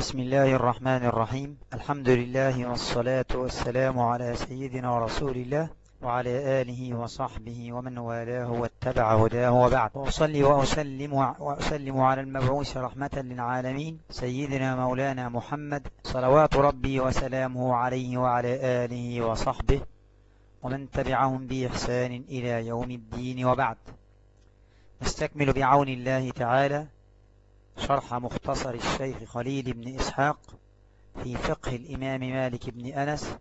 بسم الله الرحمن الرحيم. الحمد لله والصلاة والسلام على سيدنا ورسول الله وعلى آله وصحبه ومن والاه واتبع هداه وبعد. وأصلي وأسلم, وأسلم على المبعوث رحمة للعالمين سيدنا مولانا محمد صلوات ربي وسلامه عليه وعلى آله وصحبه ومن تبعهم بإحسان إلى يوم الدين وبعد. نستكمل بعون الله تعالى شرح مختصر الشيخ خليل بن إسحاق في فقه الإمام مالك بن أنس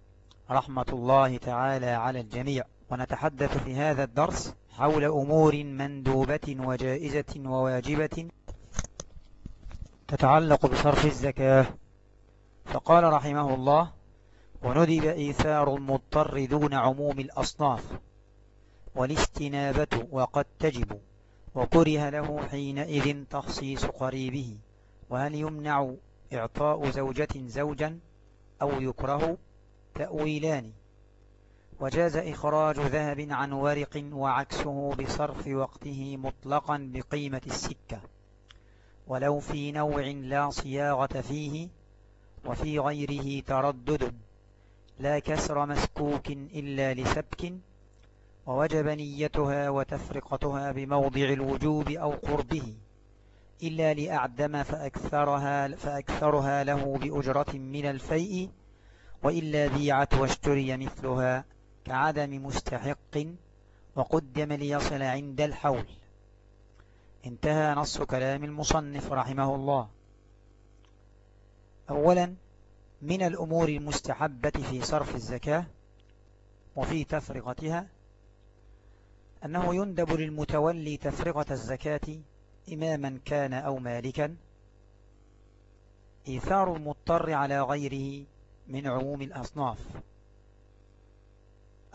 رحمة الله تعالى على الجميع. ونتحدث في هذا الدرس حول أمور مندوبة وجائزة وواجبة تتعلق بصرف الزكاة. فقال رحمه الله وندب إيثار المضطر دون عموم الأصناف والاستنابة وقد تجب. وكره له حينئذ تخصيص قريبه. وهل يمنع إعطاء زوجة زوجا أو يكره؟ تأويلان. وجاز إخراج ذهب عن ورق وعكسه بصرف وقته مطلقا بقيمة السكة. ولو في نوع لا صياغة فيه وفي غيره تردد. لا كسر مسكوك إلا لسبك. ووجب نيتها وتفرقتها بموضع الوجوب أو قربه إلا لأعدم فأكثرها, فأكثرها له بأجرة من الفيء وإلا بيعت واشتري مثلها كعدم مستحق وقدم ليصل عند الحول. انتهى نص كلام المصنف رحمه الله. أولا من الأمور المستحبة في صرف الزكاة وفي تفرقتها أنه يندب للمتولي تفرقة الزكاة إماما كان أو مالكا إيثار المضطر على غيره من عموم الأصناف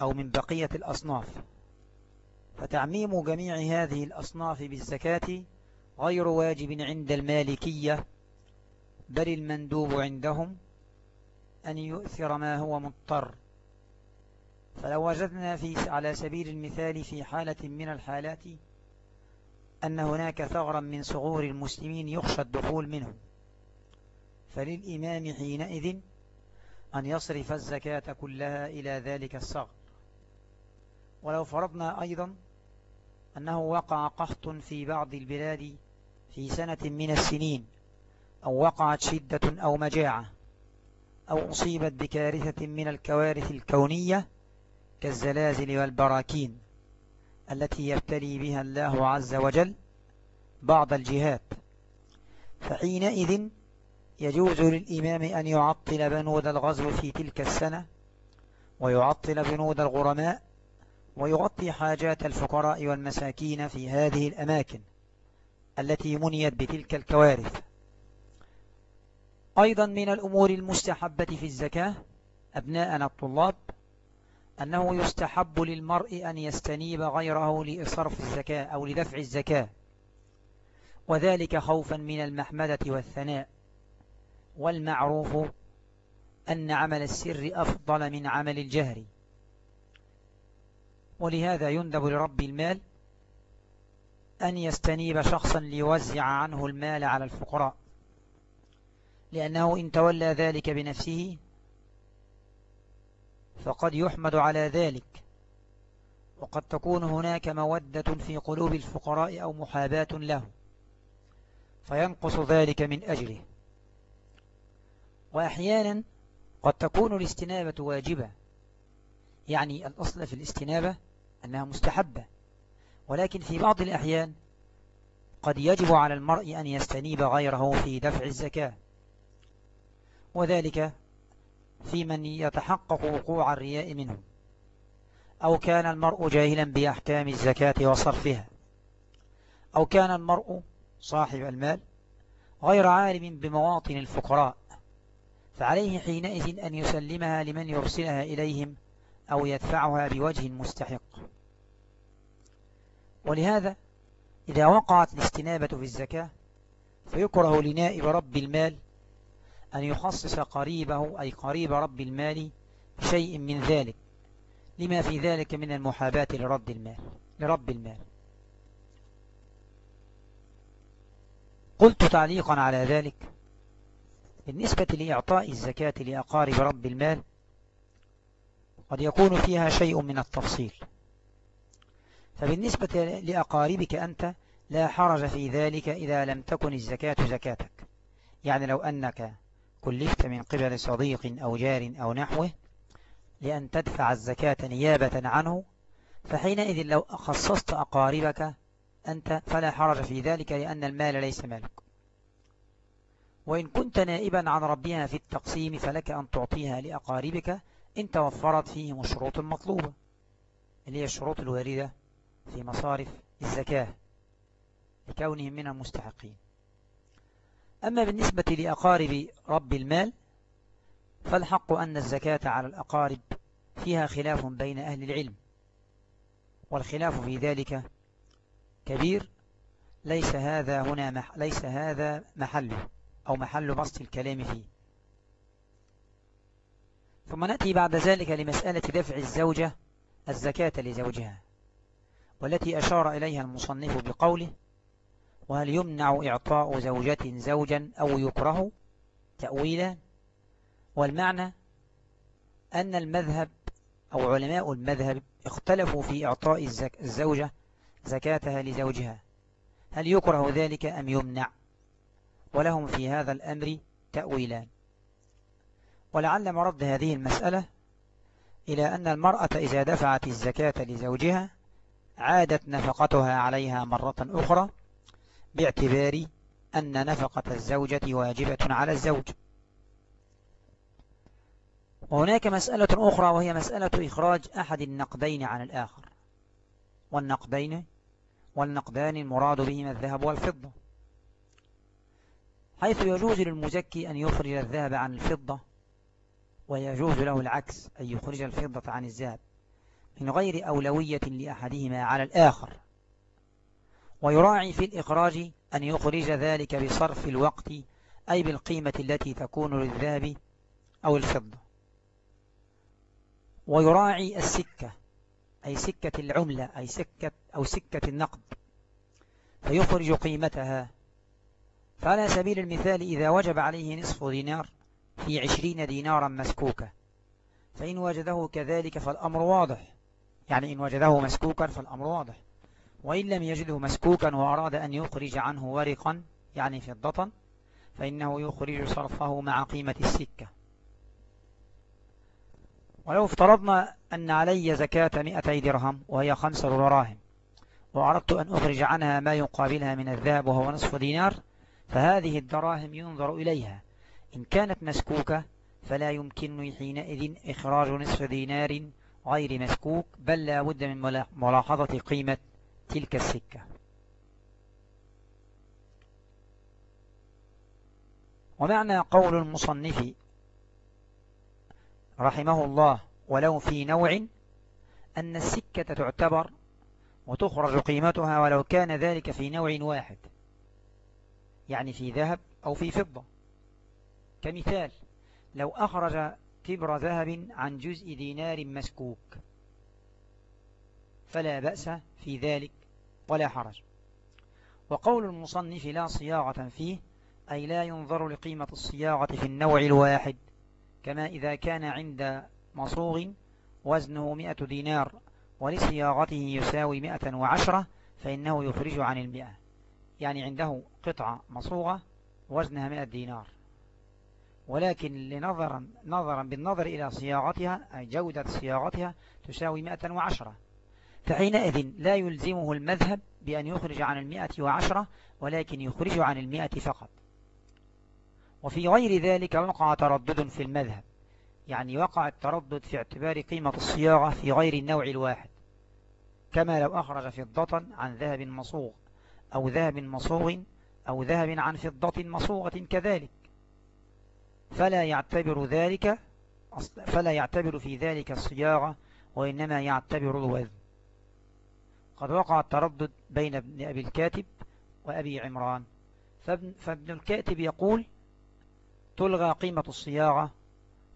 أو من بقية الأصناف. فتعميم جميع هذه الأصناف بالزكاة غير واجب عند المالكية بل المندوب عندهم أن يؤثر ما هو مضطر. فلو وجدنا في على سبيل المثال في حالة من الحالات أن هناك ثغرا من صغور المسلمين يخشى الدخول منه. فللإمام حينئذ أن يصرف الزكاة كلها إلى ذلك الصغر. ولو فرضنا أيضا أنه وقع قحط في بعض البلاد في سنة من السنين أو وقعت شدة أو مجاعة أو أصيبت بكارثة من الكوارث الكونية كالزلازل والبراكين التي يبتلي بها الله عز وجل بعض الجهات فحينئذ يجوز للإمام أن يعطل بنود الغزو في تلك السنة ويعطل بنود الغرماء ويغطي حاجات الفقراء والمساكين في هذه الأماكن التي منيت بتلك الكوارث. أيضا من الأمور المستحبة في الزكاة أبناءنا الطلاب أنه يستحب للمرء أن يستنيب غيره لإصرف الزكاة أو لدفع الزكاة وذلك خوفا من المحمدة والثناء. والمعروف أن عمل السر أفضل من عمل الجهر. ولهذا يندب لرب المال أن يستنيب شخصا ليوزع عنه المال على الفقراء لأنه إن تولى ذلك بنفسه فقد يحمد على ذلك. وقد تكون هناك مودة في قلوب الفقراء أو محاباة له. فينقص ذلك من أجله. وأحيانا قد تكون الاستنابة واجبة. يعني الأصل في الاستنابة أنها مستحبة. ولكن في بعض الأحيان قد يجب على المرء أن يستنيب غيره في دفع الزكاة. وذلك في من يتحقق وقوع الرياء منه. أو كان المرء جاهلا بأحكام الزكاة وصرفها. أو كان المرء صاحب المال غير عالم بمواطن الفقراء. فعليه حينئذ أن يسلمها لمن يرسلها إليهم أو يدفعها بوجه مستحق. ولهذا إذا وقعت الاستنابة في الزكاة فيكره لنائب رب المال أن يخصص قريبه أي قريب رب المال شيء من ذلك. لما في ذلك من المحاباة لرد المال لرب المال. قلت تعليقا على ذلك. بالنسبة لإعطاء الزكاة لأقارب رب المال قد يكون فيها شيء من التفصيل. فبالنسبة لأقاربك أنت لا حرج في ذلك إذا لم تكن الزكاة زكاتك. يعني لو أنك كلفت من قبل صديق أو جار أو نحوه لأن تدفع الزكاة نيابة عنه فحينئذ لو خصصت أقاربك أنت فلا حرج في ذلك لأن المال ليس مالك. وإن كنت نائبا عن ربها في التقسيم فلك أن تعطيها لأقاربك إن توفرت فيهم الشروط المطلوبة اللي هي الشروط الواردة في مصارف الزكاة لكونهم من المستحقين. أما بالنسبة لأقارب رب المال فالحق أن الزكاة على الأقارب فيها خلاف بين أهل العلم والخلاف في ذلك كبير. ليس هذا هنا مح ليس هذا محله أو محل بسط الكلام فيه. ثم نأتي بعد ذلك لمسألة دفع الزوجة الزكاة لزوجها والتي أشار إليها المصنف بقوله وهل يمنع إعطاء زوجة زوجا أو يكره تأويلا؟ والمعنى أن المذهب أو علماء المذهب اختلفوا في إعطاء الزوجة زكاتها لزوجها. هل يكره ذلك أم يمنع؟ ولهم في هذا الأمر تأويلان. ولعل مرد هذه المسألة إلى أن المرأة إذا دفعت الزكاة لزوجها عادت نفقتها عليها مرة أخرى باعتبار أن نفقة الزوجة واجبة على الزوج. وهناك مسألة أخرى وهي مسألة إخراج أحد النقدين عن الآخر. والنقدين والنقدان المراد بهما الذهب والفضة. حيث يجوز للمزكي أن يخرج الذهب عن الفضة ويجوز له العكس أن يخرج الفضة عن الذهب من غير أولوية لأحدهما على الآخر. ويراعي في الإخراج أن يخرج ذلك بصرف الوقت أي بالقيمة التي تكون للذهب أو الفضة. ويراعي السكة أي سكة العملة أي سكة أو سكة النقد. فيخرج قيمتها. فعلى سبيل المثال إذا وجب عليه نصف دينار في عشرين دينارا مسكوكة فإن وجده كذلك فالأمر واضح. يعني إن وجده مسكوكا فالأمر واضح. وإن لم يجده مسكوكا وأراد أن يخرج عنه ورقا يعني فضة فإنه يخرج صرفه مع قيمة السكة. ولو افترضنا أن علي زكاة مئتي درهم وهي خمسة دراهم وأردت أن أخرج عنها ما يقابلها من الذهب وهو نصف دينار فهذه الدراهم ينظر إليها. إن كانت مسكوكة فلا يمكنني حينئذ إخراج نصف دينار غير مسكوك بل لا بد من ملاحظة قيمة تلك السكة. ومعنى قول المصنف رحمه الله ولو في نوع أن السكة تعتبر وتخرج قيمتها ولو كان ذلك في نوع واحد. يعني في ذهب أو في فضة. كمثال لو أخرج تبر ذهب عن جزء دينار مسكوك. فلا بأس في ذلك ولا حرج. وقول المصنف لا صياغة فيه أي لا ينظر لقيمة الصياغة في النوع الواحد كما إذا كان عند مصوغ وزنه مئة دينار ولصياغته يساوي مئة وعشرة فإنه يخرج عن المئة. يعني عنده قطعة مصوغة وزنها مئة دينار. ولكن لنظرا نظرا بالنظر إلى صياغتها أي جودة صياغتها تساوي مئة وعشرة. فحينئذ لا يلزمه المذهب بأن يخرج عن المئة وعشرة ولكن يخرج عن المئة فقط. وفي غير ذلك وقع تردد في المذهب. يعني وقع التردد في اعتبار قيمة الصياغة في غير النوع الواحد. كما لو أخرج فضة عن ذهب مصوغ أو ذهب مصوغ أو ذهب عن فضة مصوغة كذلك. فلا يعتبر ذلك فلا يعتبر في ذلك الصياغة وإنما يعتبر الوزن قد وقع التردد بين ابن أبي الكاتب وأبي عمران. فابن, فابن الكاتب يقول تلغى قيمة الصياغة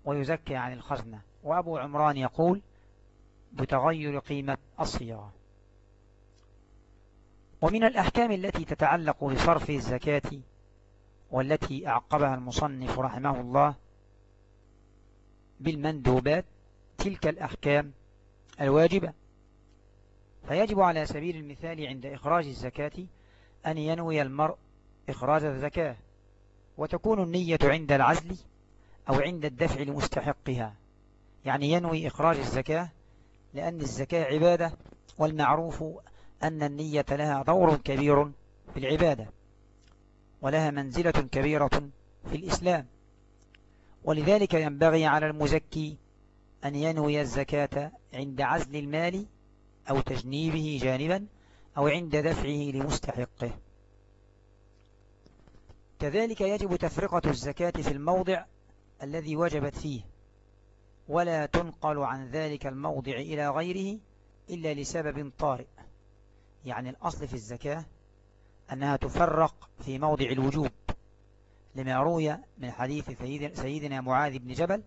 ويزكى عن الخزنة وأبو عمران يقول بتغير قيمة الصياغة. ومن الأحكام التي تتعلق بصرف الزكاة والتي أعقبها المصنف رحمه الله بالمندوبات تلك الأحكام الواجبة. فيجب على سبيل المثال عند إخراج الزكاة أن ينوي المرء إخراج الزكاة وتكون النية عند العزل أو عند الدفع لمستحقها. يعني ينوي إخراج الزكاة لأن الزكاة عبادة والمعروف أن النية لها دور كبير في العبادة ولها منزلة كبيرة في الإسلام. ولذلك ينبغي على المزكي أن ينوي الزكاة عند عزل المال أو تجنيبه جانبا أو عند دفعه لمستحقه. كذلك يجب تفرقة الزكاة في الموضع الذي وجبت فيه ولا تنقل عن ذلك الموضع إلى غيره إلا لسبب طارئ. يعني الأصل في الزكاة أنها تفرق في موضع الوجوب لما روي من حديث سيدنا معاذ بن جبل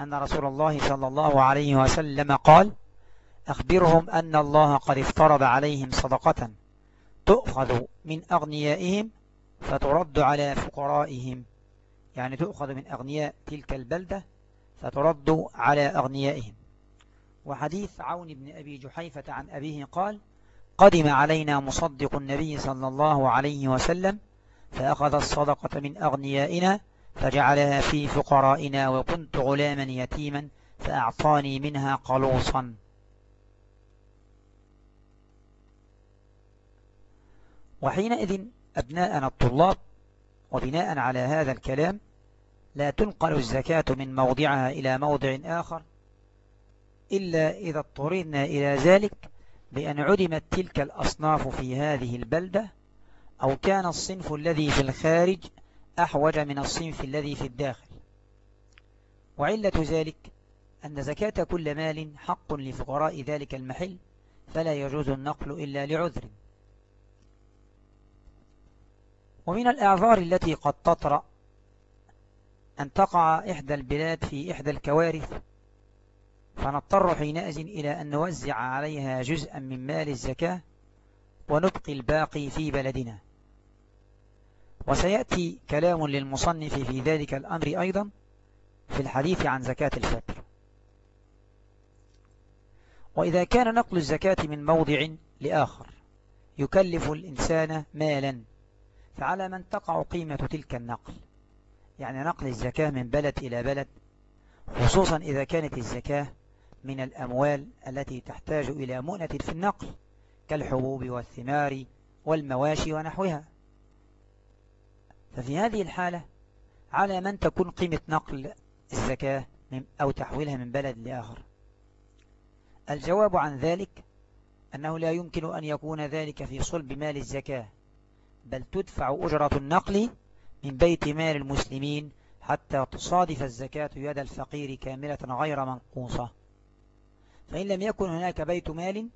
أن رسول الله صلى الله عليه وسلم قال أخبرهم أن الله قد افترض عليهم صدقة تؤخذ من أغنيائهم فترد على فقرائهم. يعني تؤخذ من أغنياء تلك البلدة فترد على أغنيائهم. وحديث عون بن أبي جحيفة عن أبيه قال قدم علينا مصدق النبي صلى الله عليه وسلم فأخذ الصدقة من أغنيائنا فجعلها في فقرائنا وكنت غلاما يتيما فأعطاني منها قلوصا. وحينئذ أبناءنا الطلاب وبناء على هذا الكلام لا تنقل الزكاة من موضعها إلى موضع آخر إلا إذا اضطررنا إلى ذلك بأن عدمت تلك الأصناف في هذه البلدة أو كان الصنف الذي في الخارج أحوج من الصنف الذي في الداخل. وعلة ذلك أن زكاة كل مال حق لفقراء ذلك المحل فلا يجوز النقل إلا لعذر. ومن الأعذار التي قد تطرأ أن تقع إحدى البلاد في إحدى الكوارث فنضطر حينئذ إلى أن نوزع عليها جزءا من مال الزكاة ونبقي الباقي في بلدنا. وسيأتي كلام للمصنف في ذلك الأمر أيضا في الحديث عن زكاة الفطر. وإذا كان نقل الزكاة من موضع لآخر يكلف الإنسان مالا. فعلى من تقع قيمة تلك النقل. يعني نقل الزكاة من بلد إلى بلد خصوصا إذا كانت الزكاة من الأموال التي تحتاج إلى مؤنة في النقل كالحبوب والثمار والمواشي ونحوها. ففي هذه الحالة على من تكون قيمة نقل الزكاة أو تحويلها من بلد لآخر. الجواب عن ذلك أنه لا يمكن أن يكون ذلك في صلب مال الزكاة. بل تدفع أجرة النقل من بيت مال المسلمين حتى تصادف الزكاة يد الفقير كاملة غير منقوصة. فإن لم يكن هناك بيت مال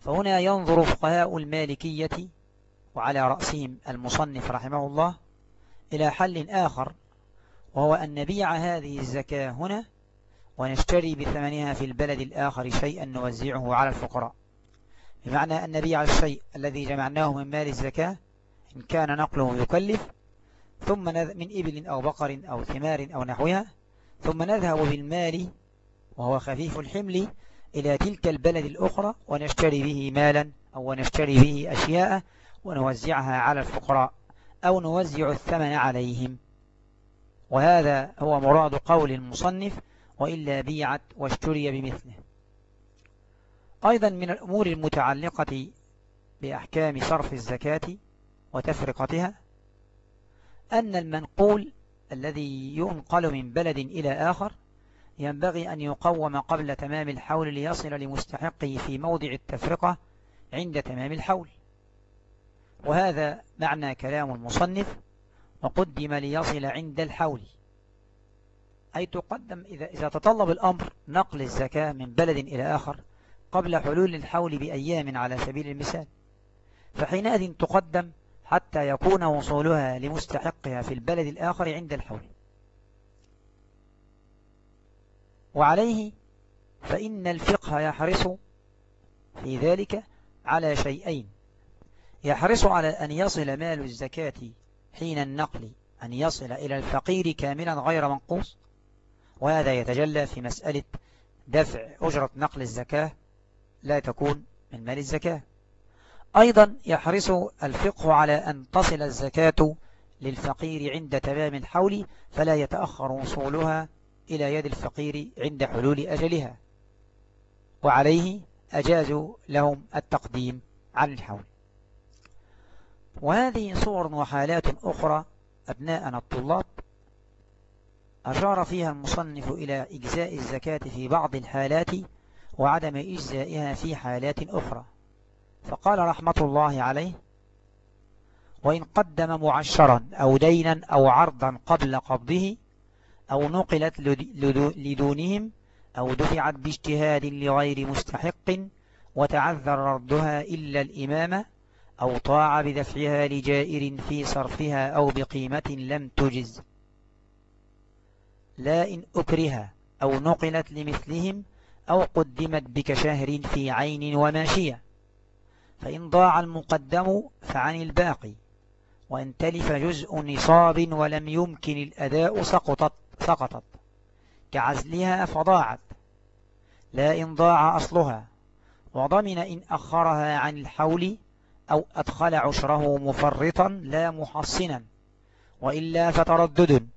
فهنا ينظر فقهاء المالكية وعلى رأسهم المصنف رحمه الله إلى حل آخر وهو أن نبيع هذه الزكاة هنا ونشتري بثمنها في البلد الآخر شيئا نوزعه على الفقراء. بمعنى أن نبيع الشيء الذي جمعناه من مال الزكاة إن كان نقله يكلف ثم من إبل أو بقر أو ثمار أو نحوها ثم نذهب بالمال وهو خفيف الحمل إلى تلك البلد الأخرى ونشتري به مالا أو نشتري به أشياء ونوزعها على الفقراء أو نوزع الثمن عليهم. وهذا هو مراد قول المصنف وإلا بيعت واشتري بمثله. أيضا من الأمور المتعلقة بأحكام صرف الزكاة وتفرقتها أن المنقول الذي ينقل من بلد إلى آخر ينبغي أن يقوم قبل تمام الحول ليصل لمستحقه في موضع التفرقة عند تمام الحول. وهذا معنى كلام المصنف وقدم ليصل عند الحول أي تقدم إذا, إذا تطلب الأمر نقل الزكاة من بلد إلى آخر قبل حلول الحول بأيام على سبيل المثال فحينئذ تقدم حتى يكون وصولها لمستحقها في البلد الآخر عند الحول. وعليه فإن الفقه يحرص في ذلك على شيئين. يحرص على أن يصل مال الزكاة حين النقل أن يصل إلى الفقير كاملا غير منقوص وهذا يتجلى في مسألة دفع أجرة نقل الزكاة لا تكون من مال الزكاة. أيضا يحرص الفقه على أن تصل الزكاة للفقير عند تمام الحول فلا يتأخر وصولها إلى يد الفقير عند حلول أجلها. وعليه أجازوا لهم التقديم عن الحول. وهذه صور وحالات أخرى أبناءنا الطلاب. أشار فيها المصنف إلى إجزاء الزكاة في بعض الحالات وعدم إجزائها في حالات أخرى. فقال رحمة الله عليه وإن قدم معشرا أو دينا أو عرضا قبل قبضه أو نقلت لدونهم أو دفعت باجتهاد لغير مستحق وتعذر ردها إلا الإمامة أو طاع بدفعها لجائر في صرفها أو بقيمة لم تجز. لا إن أكرها أو نقلت لمثلهم أو قدمت بكشهر في عين وماشية فإن ضاع المقدم فعن الباقي وإن تلف جزء نصاب ولم يمكن الأداء سقطت, سقطت. كعزلها فضاعت لا إن ضاع أصلها وضمن إن أخرها عن الحول أو أدخل عشره مفرطا لا محصنا وإلا فتردد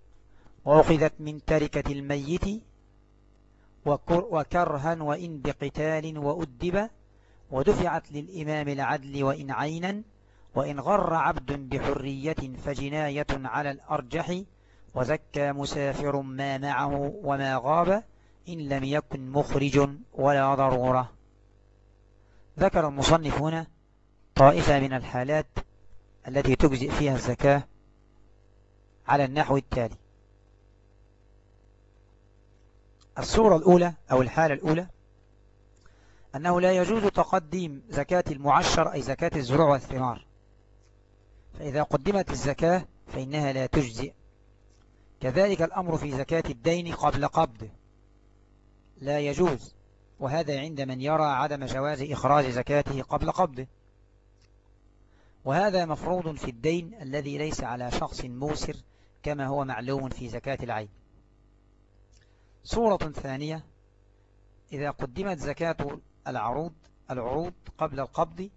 وأخذت من تركة الميت وكرها وإن بقتال وأدب ودفعت للإمام العدل وإن عينا وإن غر عبد بحرية فجناية على الأرجح وزكى مسافر ما معه وما غاب إن لم يكن مخرج ولا ضرورة. ذكر المصنف هنا طائفة من الحالات التي تجزئ فيها الزكاة على النحو التالي. الصورة الأولى أو الحالة الأولى أنه لا يجوز تقديم زكاة المعشر أي زكاة الزروع والثمار. فإذا قدمت الزكاة فإنها لا تجزئ. كذلك الأمر في زكاة الدين قبل قبض. لا يجوز. وهذا عند من يرى عدم جواز إخراج زكاته قبل قبضه وهذا مفروض في الدين الذي ليس على شخص موسر كما هو معلوم في زكاة العين. صورة ثانية. إذا قدمت زكاة العروض العروض قبل القبض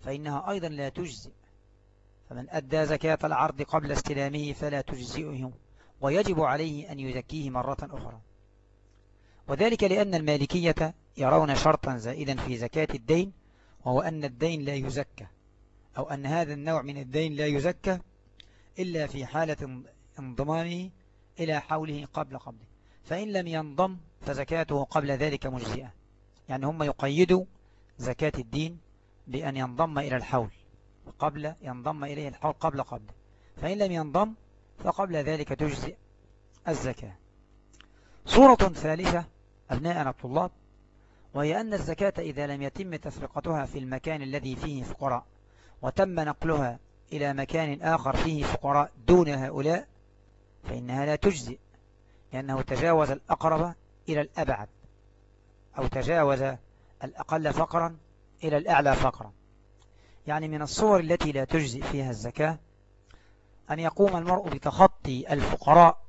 فإنها أيضا لا تجزئ. فمن أدى زكاة العرض قبل استلامه فلا تجزئه ويجب عليه أن يزكيه مرة أخرى. وذلك لأن المالكية يرون شرطا زائدا في زكاة الدين وهو أن الدين لا يزكى أو أن هذا النوع من الدين لا يزكى إلا في حالة انضمامه إلى حوله قبل قبضه. فإن لم ينضم فزكاته قبل ذلك مجزئة. يعني هم يقيدوا زكاة الدين بأن ينضم إلى الحول قبل ينضم إليه الحول قبل قبل فإن لم ينضم فقبل ذلك تجزئ الزكاة. صورة ثالثة أبناءنا الطلاب وهي أن الزكاة إذا لم يتم تفرقتها في المكان الذي فيه فقراء وتم نقلها إلى مكان آخر فيه فقراء دون هؤلاء فإنها لا تجزئ. لأنه تجاوز الأقرب إلى الأبعد أو تجاوز الأقل فقرا إلى الأعلى فقرا. يعني من الصور التي لا تجزئ فيها الزكاة أن يقوم المرء بتخطي الفقراء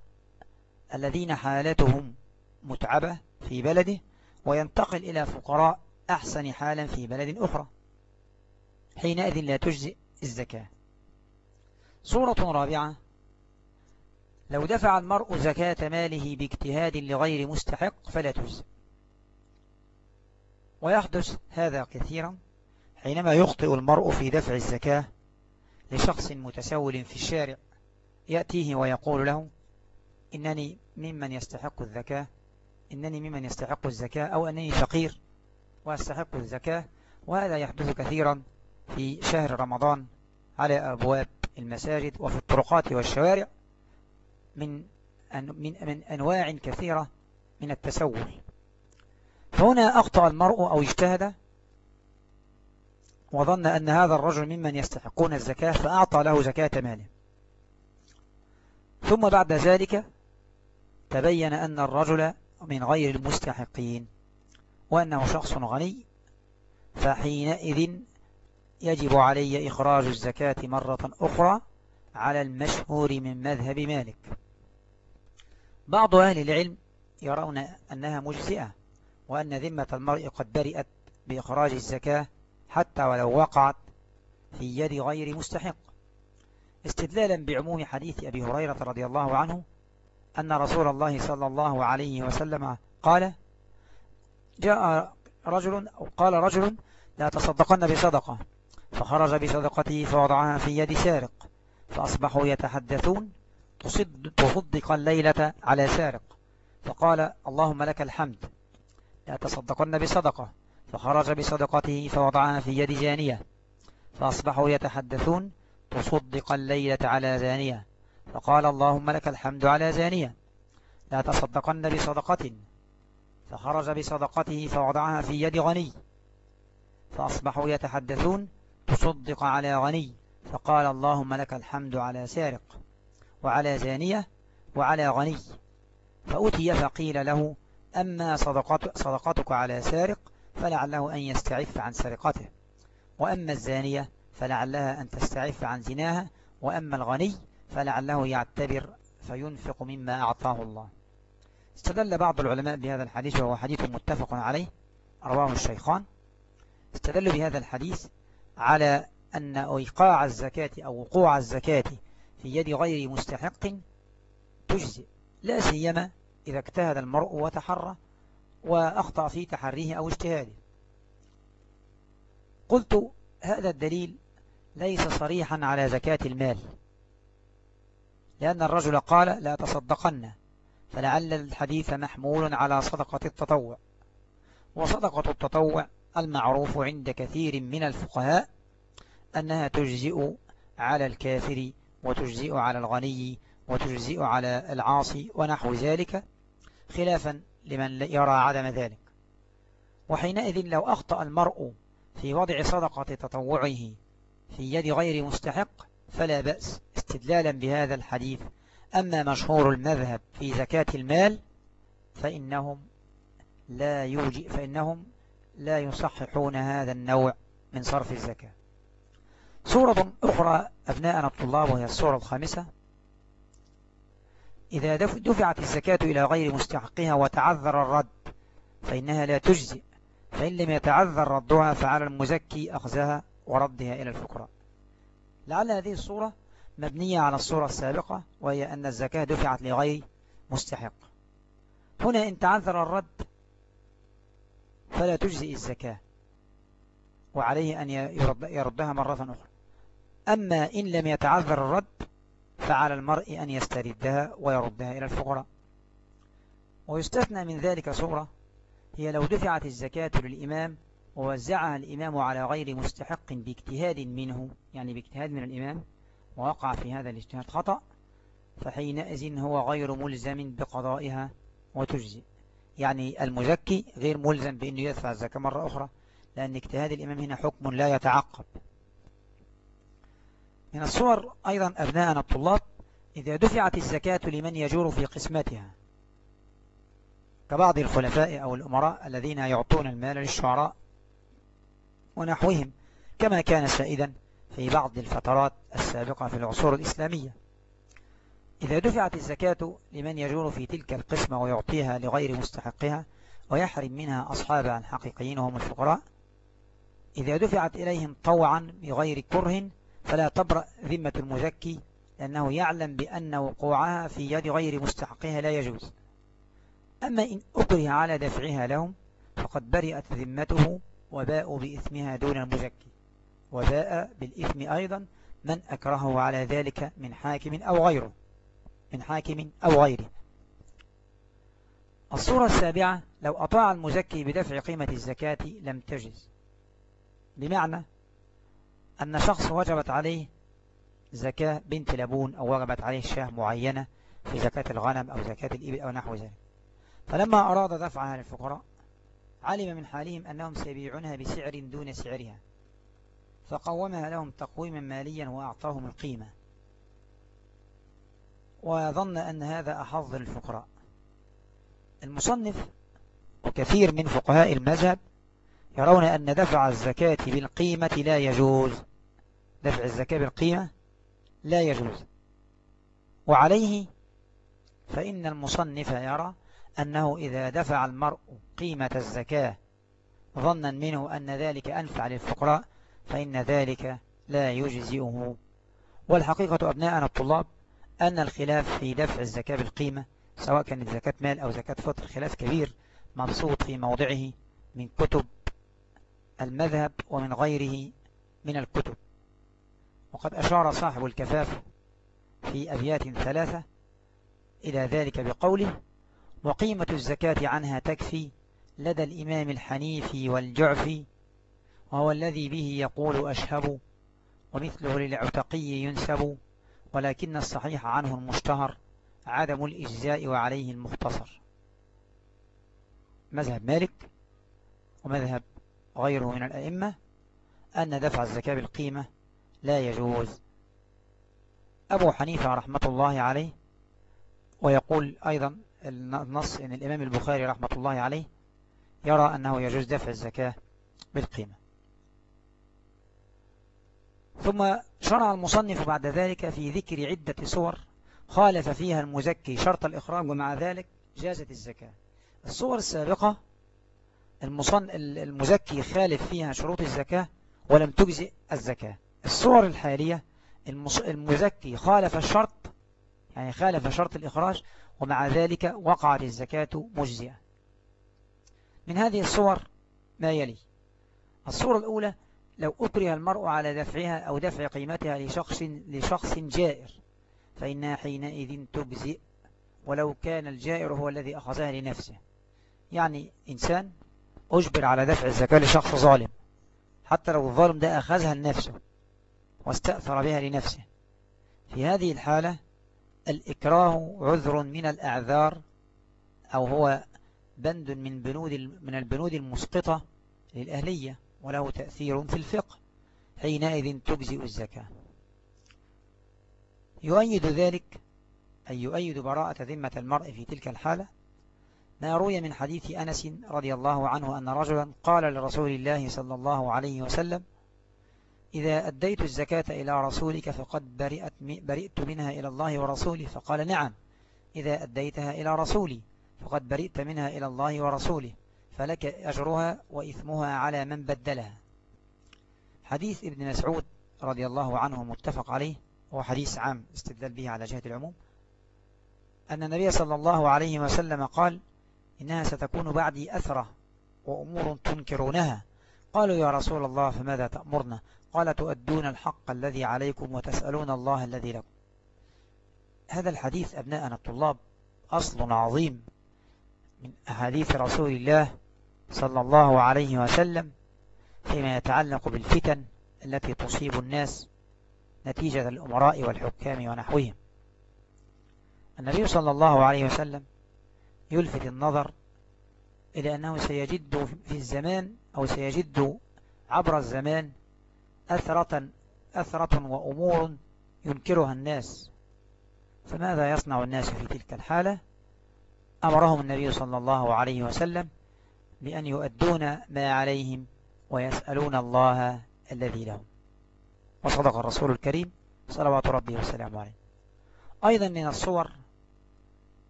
الذين حالتهم متعبة في بلده وينتقل إلى فقراء أحسن حالا في بلد أخرى حينئذ لا تجزئ الزكاة. صورة رابعة لو دفع المرء زكاة ماله باجتهاد لغير مستحق فلا تجزئ ويحدث هذا كثيرا حينما يخطئ المرء في دفع الزكاة لشخص متسول في الشارع يأتيه ويقول له إنني ممن يستحق الزكاة إنني ممن يستحق الزكاة أو أنني فقير وأستحق الزكاة. وهذا يحدث كثيرا في شهر رمضان على أبواب المساجد وفي الطرقات والشوارع. من من من أنواع كثيرة من التسول فهنا أخطأ المرء أو اجتهد وظن أن هذا الرجل ممن يستحقون الزكاة فأعطى له زكاة ماله. ثم بعد ذلك تبين أن الرجل من غير المستحقين وأنه شخص غني فحينئذ يجب علي إخراج الزكاة مرة أخرى على المشهور من مذهب مالك. بعض أهل العلم يرون أنها مجزئة وأن ذمة المرء قد برئت بإخراج الزكاة حتى ولو وقعت في يد غير مستحق. استدلالا بعموم حديث أبي هريرة رضي الله عنه أن رسول الله صلى الله عليه وسلم قال جاء رجل أو قال رجل لا تصدقن بصدقة. فخرج بصدقته فوضعها في يد سارق فأصبحوا يتحدثون تصدق الليلة على سارق. فقال اللهم لك الحمد. لا تصدقن بصدقة. فخرج بصدقته فوضعها في يد زانية. فأصبحوا يتحدثون تصدق الليلة على زانية. فقال اللهم لك الحمد على زانية. لا تصدقن بصدقة. فخرج بصدقته فوضعها في يد غني. فأصبحوا يتحدثون تصدق على غني. فقال اللهم لك الحمد على سارق. وعلى زانية وعلى غني. فأتي فقيل له أما صدقتك على سارق فلعله أن يستعف عن سرقته. وأما الزانية فلعلها أن تستعف عن زناها. وأما الغني فلعله يعتبر فينفق مما أعطاه الله. استدل بعض العلماء بهذا الحديث وهو حديث متفق عليه رواه الشيخان. استدلوا بهذا الحديث على أن إيقاع الزكاة أو وقوع الزكاة في يد غير مستحق تجزئ لا سيما إذا اجتهد المرء وتحرى وأخطأ في تحريه أو اجتهاده. قلت هذا الدليل ليس صريحا على زكاة المال لأن الرجل قال لا تصدقن فلعل الحديث محمول على صدقة التطوع. وصدقة التطوع المعروف عند كثير من الفقهاء أنها تجزئ على الكافر وتجزئ على الغني وتجزئ على العاصي ونحو ذلك خلافا لمن يرى عدم ذلك. وحينئذ لو أخطأ المرء في وضع صدقة تطوعه في يد غير مستحق فلا بأس استدلالا بهذا الحديث. أما مشهور المذهب في زكاة المال فإنهم لا يوجئ فإنهم لا يصححون هذا النوع من صرف الزكاة. سورة أخرى أبناءنا الطلاب وهي السورة الخامسة. إذا دفعت الزكاة إلى غير مستحقها وتعذر الرد فإنها لا تجزئ. فإن لم يتعذر ردها فعلى المزكي أخذها وردها إلى الفقراء. لعل هذه الصورة مبنية على الصورة السابقة وهي أن الزكاة دفعت لغير مستحق. هنا إن تعذر الرد فلا تجزئ الزكاة وعليه أن يردها مرة أخرى. أما إن لم يتعذر الرد فعلى المرء أن يستردها ويردها إلى الفقراء. ويستثنى من ذلك صورة هي لو دفعت الزكاة للإمام ووزعها الإمام على غير مستحق باجتهاد منه يعني باجتهاد من الإمام ووقع في هذا الاجتهاد خطأ فحينئذ هو غير ملزم بقضائها وتجزي يعني المزكي غير ملزم بأنه يدفع الزكاة مرة أخرى لأن اجتهاد الإمام هنا حكم لا يتعقب. من الصور أيضا أبناءنا الطلاب إذا دفعت الزكاة لمن يجور في قسمتها. كبعض الخلفاء أو الأمراء الذين يعطون المال للشعراء ونحوهم كما كان سائدا في بعض الفترات السابقة في العصور الإسلامية. إذا دفعت الزكاة لمن يجور في تلك القسمة ويعطيها لغير مستحقها ويحرم منها أصحابها الحقيقيين وهم الفقراء إذا دفعت إليهم طوعا بغير كره فلا تبرأ ذمة المزكي لأنه يعلم بأن وقوعها في يد غير مستحقها لا يجوز. أما إن أكره على دفعها لهم فقد برئت ذمته وباءوا بإثمها دون المزكي. وباء بالإثم أيضا من أكرهه على ذلك من حاكم أو غيره من حاكم أو غيره. الصورة السابعة لو أطاع المزكي بدفع قيمة الزكاة لم تجز. بمعنى أن شخص وجبت عليه زكاة بنت لبون أو وجبت عليه شاة معينة في زكاة الغنم أو زكاة الإبل أو نحو ذلك. فلما أراد دفعها للفقراء علم من حالهم أنهم سيبيعونها بسعر دون سعرها فقومها لهم تقويما ماليا وأعطاهم القيمة. وظن أن هذا أحظ للفقراء. المصنف وكثير من فقهاء المذهب يرون أن دفع الزكاة بالقيمة لا يجوز. دفع الزكاة بالقيمة لا يجوز. وعليه فإن المصنف يرى أنه إذا دفع المرء قيمة الزكاة ظنا منه أن ذلك أنفع للفقراء فإن ذلك لا يجزئه. والحقيقة أبناءنا الطلاب أن الخلاف في دفع الزكاة بالقيمة سواء كانت زكاة مال أو زكاة فطر خلاف كبير مبسوط في موضعه من كتب المذهب ومن غيره من الكتب. وقد أشار صاحب الكفاف في أبيات ثلاثة إلى ذلك بقوله وقيمة الزكاة عنها تكفي لدى الإمام الحنيفي والجعفي وهو الذي به يقول أشهب ومثله للعتقي ينسب ولكن الصحيح عنه المشتهر عدم الإجزاء وعليه المختصر. مذهب مالك ومذهب غيره من الأئمة أن دفع الزكاة بالقيمة لا يجوز. أبو حنيفة رحمة الله عليه ويقول أيضا النص إن الإمام البخاري رحمة الله عليه يرى أنه يجوز دفع الزكاة بالقيمة. ثم شرع المصنف بعد ذلك في ذكر عدة صور خالف فيها المزكي شرط الإخراج ومع ذلك جازت الزكاة. الصور السابقة المصن المزكي خالف فيها شروط الزكاة ولم تجزئ الزكاة. الصور الحالية المزكي خالف الشرط يعني خالف شرط الإخراج ومع ذلك وقعت الزكاة مجزئة. من هذه الصور ما يلي؟ الصورة الأولى لو أكره المرء على دفعها أو دفع قيمتها لشخص, لشخص جائر فإنها حينئذ تجزئ ولو كان الجائر هو الذي أخذها لنفسه. يعني إنسان أجبر على دفع الزكاة لشخص ظالم حتى لو الظالم ده أخذها لنفسه واستأثر بها لنفسه. في هذه الحالة الإكراه عذر من الأعذار أو هو بند من بنود من البنود المسقطة للأهلية وله تأثير في الفقه حينئذ تجزئ الزكاة. يؤيد ذلك أي يؤيد براءة ذمة المرء في تلك الحالة؟ ما روي من حديث أنس رضي الله عنه أن رجلا قال لرسول الله صلى الله عليه وسلم إذا أديت الزكاة إلى رسولك فقد برئت برئت منها إلى الله ورسوله فقال نعم إذا أديتها إلى رسولي فقد برئت منها إلى الله ورسوله فلك أجرها وإثمها على من بدلها حديث ابن مسعود رضي الله عنه متفق عليه هو حديث عام استدلال به على جهة العموم أن النبي صلى الله عليه وسلم قال إنها ستكون بعدي أثرة وأمور تنكرونها. قالوا يا رسول الله فماذا تأمرنا؟ قال تؤدون الحق الذي عليكم وتسألون الله الذي لكم. هذا الحديث أبناءنا الطلاب أصل عظيم من أحاديث رسول الله صلى الله عليه وسلم فيما يتعلق بالفتن التي تصيب الناس نتيجة الأمراء والحكام ونحوهم. النبي صلى الله عليه وسلم يلفت النظر إلى أنه سيجد في الزمان أو سيجد عبر الزمان أثرة, أثرة وأمور ينكرها الناس. فماذا يصنع الناس في تلك الحالة؟ أمرهم النبي صلى الله عليه وسلم بأن يؤدون ما عليهم ويسألون الله الذي لهم. وصدق الرسول الكريم صلوات ربي وسلامه عليه. أيضا من الصور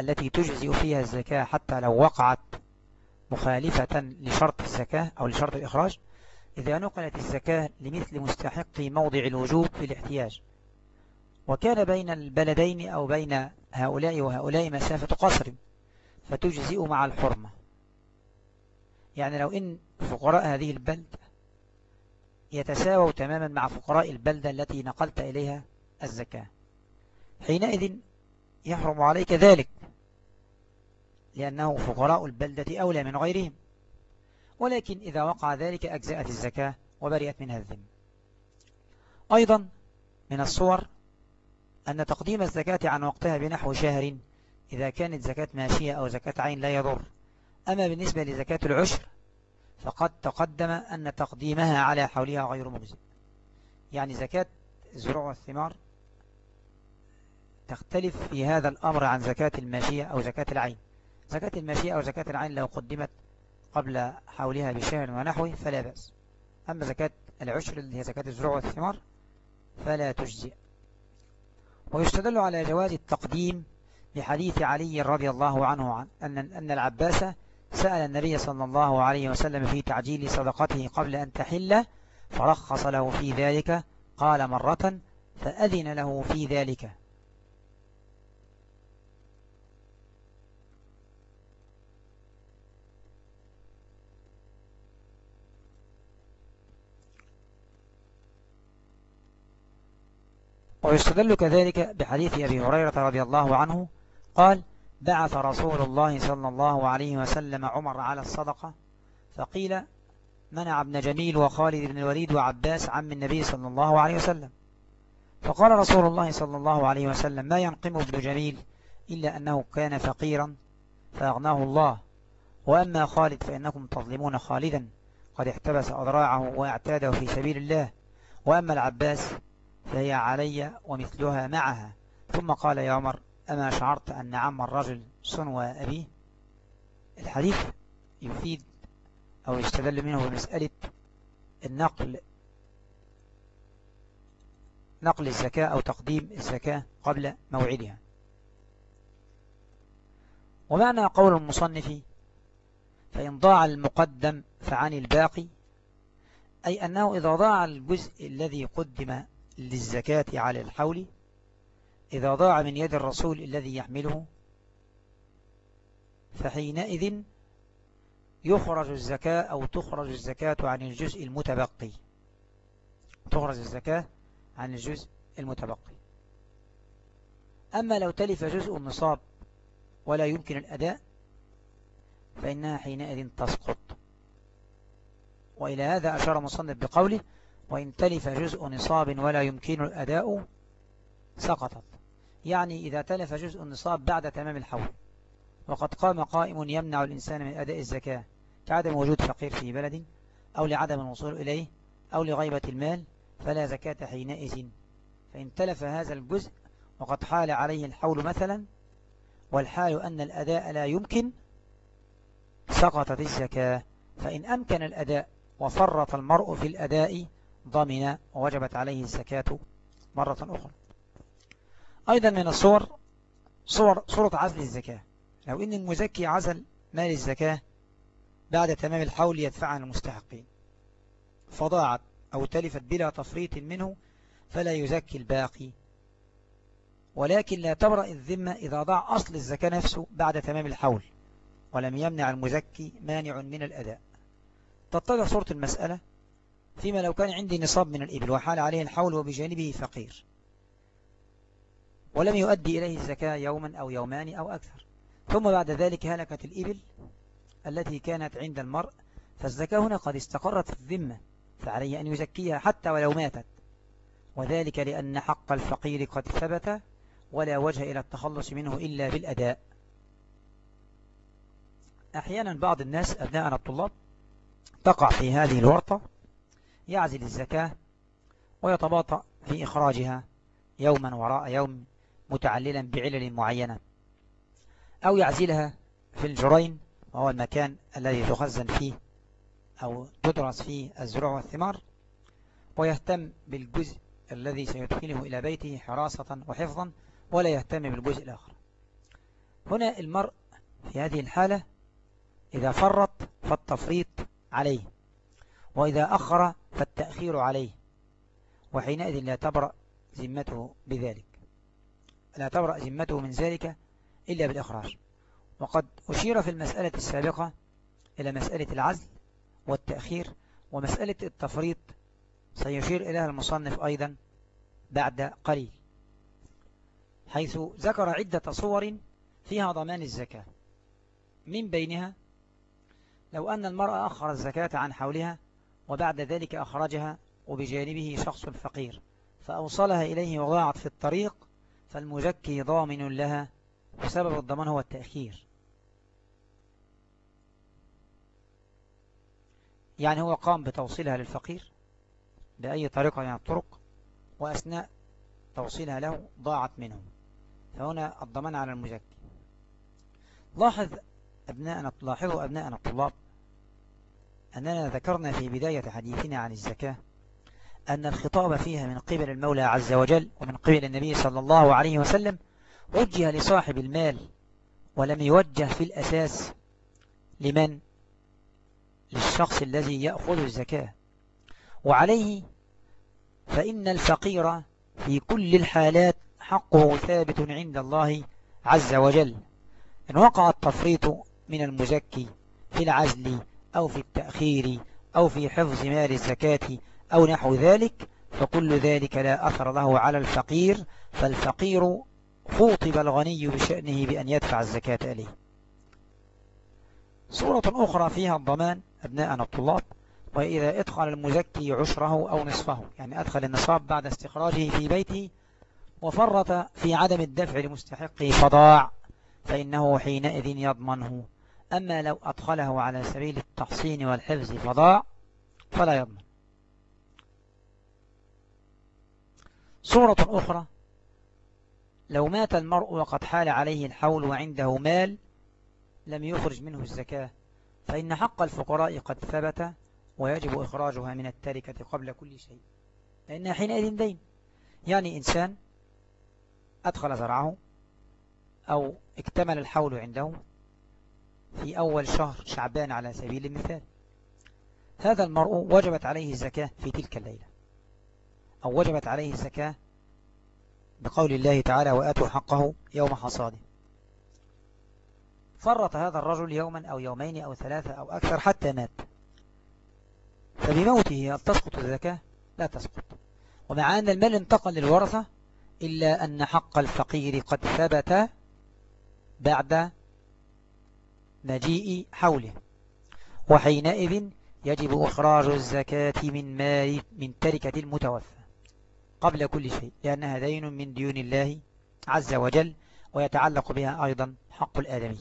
التي تجزئ فيها الزكاة حتى لو وقعت مخالفة لشرط الزكاة أو لشرط الإخراج؟ إذا نقلت الزكاة لمثل مستحق موضع الوجوب في الاحتياج. وكان بين البلدين أو بين هؤلاء وهؤلاء مسافة قصر فتجزئ مع الحرمة. يعني لو إن فقراء هذه البلدة يتساووا تماما مع فقراء البلدة التي نقلت إليها الزكاة. حينئذ يحرم عليك ذلك. لأنه فقراء البلدة أولى من غيرهم. ولكن إذا وقع ذلك أجزأت الزكاة وبرئت منها الذم. أيضا من الصور أن تقديم الزكاة عن وقتها بنحو شهر إذا كانت زكاة ماشية أو زكاة عين لا يضر. أما بالنسبة لزكاة العشر فقد تقدم أن تقديمها على حولها غير مجزئ. يعني زكاة الزروع والثمار تختلف في هذا الأمر عن زكاة الماشية أو زكاة العين. زكاة الماشية أو زكاة العين لو قدمت قبل حولها بشهر ونحوه فلا بأس. أما زكاة العشر اللي هي زكاة الزروع والثمار فلا تجزئ. ويستدل على جواز التقديم بحديث علي رضي الله عنه عن أن, أن العباس سأل النبي صلى الله عليه وسلم في تعجيل صدقته قبل أن تحل فرخص له في ذلك قال مرة فأذن له في ذلك. ويستدل كذلك بحديث أبي هريرة رضي الله عنه قال بعث رسول الله صلى الله عليه وسلم عمر على الصدقة فقيل منع ابن جميل وخالد بن الوليد وعباس عم النبي صلى الله عليه وسلم. فقال رسول الله صلى الله عليه وسلم ما ينقم ابن جميل إلا أنه كان فقيرا فأغناه الله وأما خالد فإنكم تظلمون خالدا قد احتبس أضراعه واعتاده في سبيل الله وأما العباس فهي علي ومثلها معها. ثم قال يا عمر أما شعرت أن عم الرجل سنوى أبيه؟ الحديث يفيد أو يستدل منه بمسألة النقل نقل الزكاة أو تقديم الزكاة قبل موعدها. ومعنى قول المصنف فإن ضاع المقدم فعن الباقي أي أنه إذا ضاع الجزء الذي قدم للزكاة على الحول إذا ضاع من يد الرسول الذي يحمله فحينئذ يخرج الزكاة أو تخرج الزكاة عن الجزء المتبقي. تخرج الزكاة عن الجزء المتبقي. أما لو تلف جزء النصاب ولا يمكن الأداء فإنها حينئذ تسقط. وإلى هذا أشار مصنف بقوله وإن تلف جزء نصاب ولا يمكن الأداء سقطت. يعني إذا تلف جزء النصاب بعد تمام الحول وقد قام قائم يمنع الإنسان من أداء الزكاة كعدم وجود فقير في بلد أو لعدم الوصول إليه أو لغيبة المال فلا زكاة حينئذ. فإن تلف هذا الجزء وقد حال عليه الحول مثلا والحال أن الأداء لا يمكن سقطت الزكاة. فإن أمكن الأداء وفرط المرء في الأداء ضمن ووجبت عليه الزكاة مرة أخرى. أيضا من الصور صور صورة عزل الزكاة. لو إن المزكي عزل مال الزكاة بعد تمام الحول يدفع المستحقين. فضاعت أو تلفت بلا تفريط منه فلا يزكي الباقي. ولكن لا تبرأ الذمة إذا ضاع أصل الزكاة نفسه بعد تمام الحول. ولم يمنع المزكي مانع من الأداء. تتضح صورة المسألة؟ فيما لو كان عندي نصاب من الإبل وحال عليه الحول وبجانبه فقير. ولم يؤدي إليه الزكاة يوما أو يومان أو أكثر. ثم بعد ذلك هلكت الإبل التي كانت عند المرء فالزكاة هنا قد استقرت في الذمة فعليه أن يزكيها حتى ولو ماتت. وذلك لأن حق الفقير قد ثبت ولا وجه إلى التخلص منه إلا بالأداء. أحيانا بعض الناس أبناءنا الطلاب تقع في هذه الورطة يعزل الزكاة ويتباطأ في إخراجها يوما وراء يوم متعللا بعلل معينة أو يعزلها في الجرين وهو المكان الذي تخزن فيه أو تدرس فيه الزروع والثمار ويهتم بالجزء الذي سيدخله إلى بيته حراسة وحفظا ولا يهتم بالجزء الآخر. هنا المرء في هذه الحالة إذا فرط فالتفريط عليه وإذا أخر فالتأخير عليه وحينئذ لا تبرأ ذمته بذلك لا تبرأ ذمته من ذلك إلا بالإخراج. وقد أشير في المسألة السابقة إلى مسألة العزل والتأخير ومسألة التفريط سيشير إليها المصنف أيضا بعد قليل حيث ذكر عدة صور فيها ضمان الزكاة. من بينها لو أن المرأة أخر الزكاة عن حولها وبعد ذلك أخرجها وبجانبه شخص فقير فأوصلها إليه وضاعت في الطريق فالمزكي ضامن لها وسبب الضمان هو التأخير. يعني هو قام بتوصيلها للفقير بأي طريقة من الطرق وأثناء توصيلها له ضاعت منه. فهنا الضمان على المزكي لاحظ أبناءنا لاحظوا أبناءنا الطلاب أننا ذكرنا في بداية حديثنا عن الزكاة أن الخطاب فيها من قبل المولى عز وجل ومن قبل النبي صلى الله عليه وسلم وجه لصاحب المال ولم يوجه في الأساس لمن؟ للشخص الذي يأخذ الزكاة. وعليه فإن الفقير في كل الحالات حقه ثابت عند الله عز وجل. إن وقع التفريط من المزكي في العزل أو في التأخير أو في حفظ مال الزكاة أو نحو ذلك فكل ذلك لا أثر له على الفقير فالفقير خوطب الغني بشأنه بأن يدفع الزكاة إليه. صورة أخرى فيها الضمان أبناءنا الطلاب وإذا إدخل المزكي عشره أو نصفه يعني أدخل النصاب بعد استخراجه في بيته وفرط في عدم الدفع لمستحقه فضاع فإنه حينئذ يضمنه. أما لو أدخله على سبيل التحصين والحفظ فضاع فلا يضمن. صورة أخرى لو مات المرء وقد حال عليه الحول وعنده مال لم يخرج منه الزكاة فإن حق الفقراء قد ثبت ويجب إخراجها من التركة قبل كل شيء. لأنها حينئذ دين. يعني إنسان أدخل زرعه أو اكتمل الحول عنده في أول شهر شعبان على سبيل المثال. هذا المرء وجبت عليه الزكاة في تلك الليلة. أو وجبت عليه الزكاة بقول الله تعالى وآتوا حقه يوم حصاده. فرط هذا الرجل يوما أو يومين أو ثلاثة أو أكثر حتى مات. فبموته تسقط الزكاة؟ لا تسقط. ومع أن المال انتقل للورثة إلا أن حق الفقير قد ثبت بعد مجيء حوله. وحينئذ يجب إخراج الزكاة من مال من تركة المتوفى قبل كل شيء لأنها دين من ديون الله عز وجل ويتعلق بها أيضا حق الآدمي.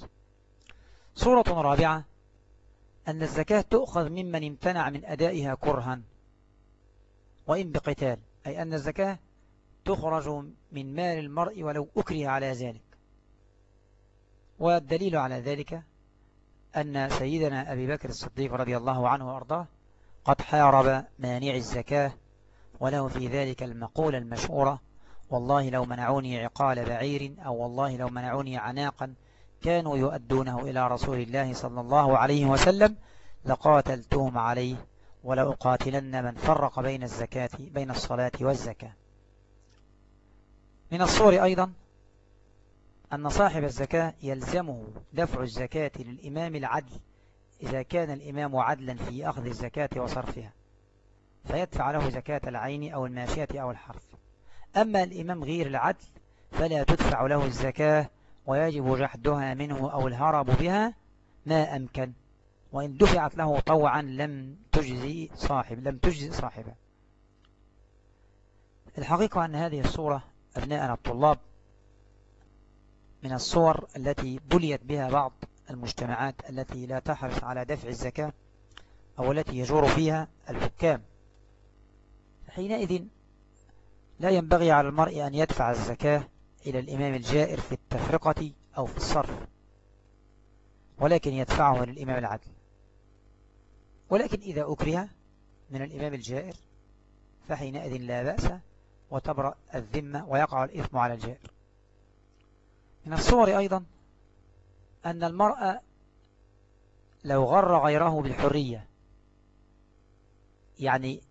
صورة رابعة أن الزكاة تؤخذ ممن امتنع من أدائها كرها وإن بقتال أي أن الزكاة تخرج من مال المرء ولو أكره على ذلك. والدليل على ذلك أن سيدنا أبي بكر الصديق رضي الله عنه وأرضاه قد حارب مانع الزكاة وله في ذلك المقولة المشهورة والله لو منعوني عقال بعير أو والله لو منعوني عناقا كانوا يؤدونه إلى رسول الله صلى الله عليه وسلم لقاتلتهم عليه ولأقاتلن من فرق بين الزكاة بين الصلاة والزكاة. من الصور أيضا أن صاحب الزكاة يلزمه دفع الزكاة للإمام العدل إذا كان الإمام عدلا في أخذ الزكاة وصرفها فيدفع له زكاة العين أو الماشية أو الحرف أما الإمام غير العدل فلا تدفع له الزكاة ويجب جحدها منه أو الهرب بها ما أمكن. وإن دفعت له طوعا لم تجزي صاحب لم تجزي صاحبه الحقيقة أن هذه الصورة أبناءنا الطلاب من الصور التي بليت بها بعض المجتمعات التي لا تحرص على دفع الزكاة أو التي يجور فيها الحكام. حينئذ لا ينبغي على المرء أن يدفع الزكاة إلى الإمام الجائر في التفرقة أو في الصرف ولكن يدفعه للإمام العدل. ولكن إذا أكره من الإمام الجائر فحينئذ لا بأس وتبرأ الذمة ويقع الإثم على الجائر. من الصور أيضا أن المرأة لو غر غيره بالحرية يعني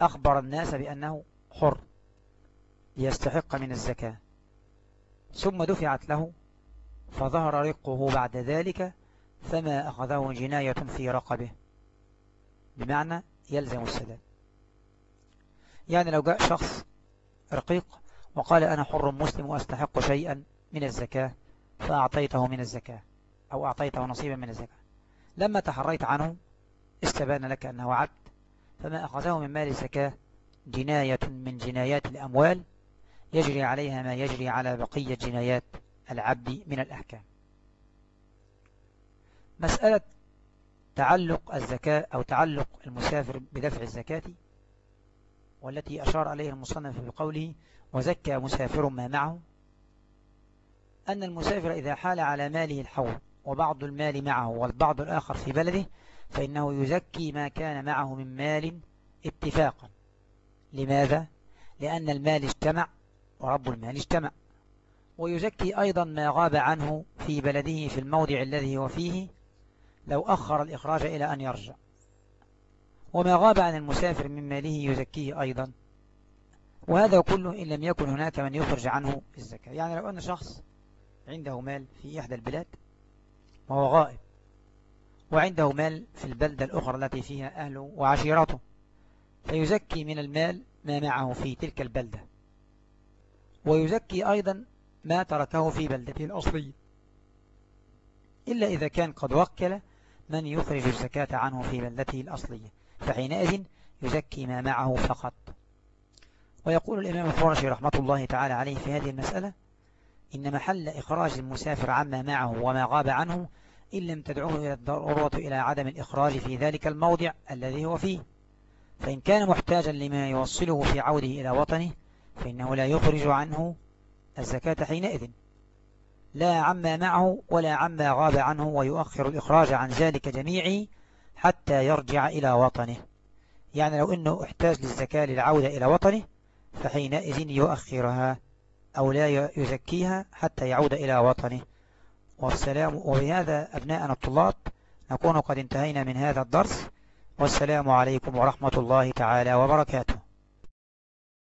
أخبر الناس بأنه حر ليستحق من الزكاة. ثم دفعت له فظهر رقه بعد ذلك فما أخذه جناية في رقبه. بمعنى يلزم السداد. يعني لو جاء شخص رقيق وقال أنا حر مسلم وأستحق شيئا من الزكاة فأعطيته من الزكاة أو أعطيته نصيبا من الزكاة. لما تحريت عنه استبان لك أنه عبد فما أخذه من مال الزكاة جناية من جنايات الأموال يجري عليها ما يجري على بقية جنايات العبد من الأحكام. مسألة تعلق الزكاة أو تعلق المسافر بدفع الزكاة والتي أشار عليها المصنف بقوله وزكى مسافر ما معه أن المسافر إذا حال على ماله الحول وبعض المال معه والبعض الآخر في بلده فإنه يزكي ما كان معه من مال اتفاقا. لماذا؟ لأن المال اجتمع ورب المال اجتمع. ويزكي أيضا ما غاب عنه في بلده في الموضع الذي هو فيه لو أخر الإخراج إلى أن يرجع. وما غاب عن المسافر من ماله يزكيه أيضا. وهذا كله إن لم يكن هناك من يخرج عنه الزكاة يعني لو أن شخص عنده مال في إحدى البلاد؟ وهو غائب. وعنده مال في البلدة الأخرى التي فيها أهله وعشيرته. فيزكي من المال ما معه في تلك البلدة. ويزكي أيضا ما تركه في بلدته الأصلية. إلا إذا كان قد وكل من يخرج الزكاة عنه في بلدته الأصلية. فحينئذ يزكي ما معه فقط. ويقول الإمام الفرشي رحمة الله تعالى عليه في هذه المسألة إن محل إخراج المسافر عما معه وما غاب عنه إن لم تدعوه إلى الضرورة إلى عدم الإخراج في ذلك الموضع الذي هو فيه. فإن كان محتاجا لما يوصله في عوده إلى وطنه فإنه لا يخرج عنه الزكاة حينئذ. لا عما معه ولا عما غاب عنه ويؤخر الإخراج عن ذلك جميعه حتى يرجع إلى وطنه. يعني لو أنه احتاج للزكاة للعودة إلى وطنه فحينئذ يؤخرها. أو لا يزكيها حتى يعود إلى وطنه. والسلام وبهذا أبناءنا الطلاب نكون قد انتهينا من هذا الدرس. والسلام عليكم ورحمة الله تعالى وبركاته.